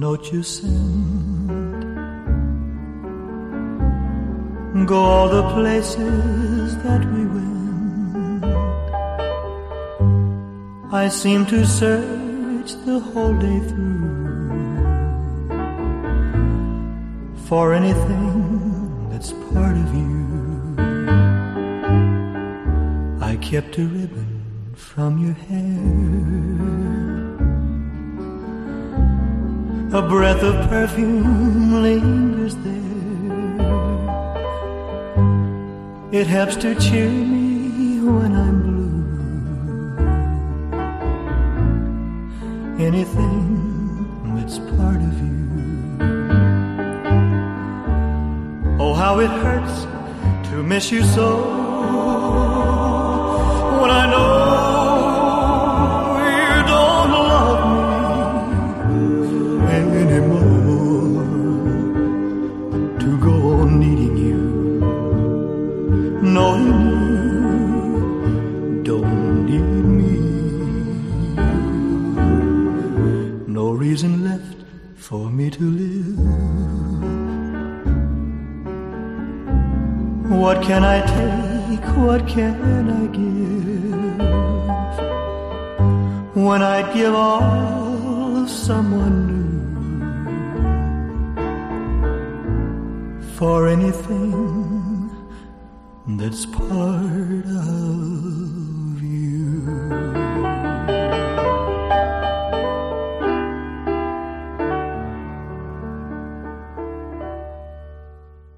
what you send. Go all the places that we went. I seem to search the whole day through for anything that's part of you. I kept a ribbon from your hair. A breath of perfume lingers there. It helps to cheer me when I'm blue. Anything that's part of you. Oh, how it hurts to miss you so. When I know knowing you don't need me. No reason left for me to live. What can I take? What can I give? When I'd give all of someone new for anything that's part of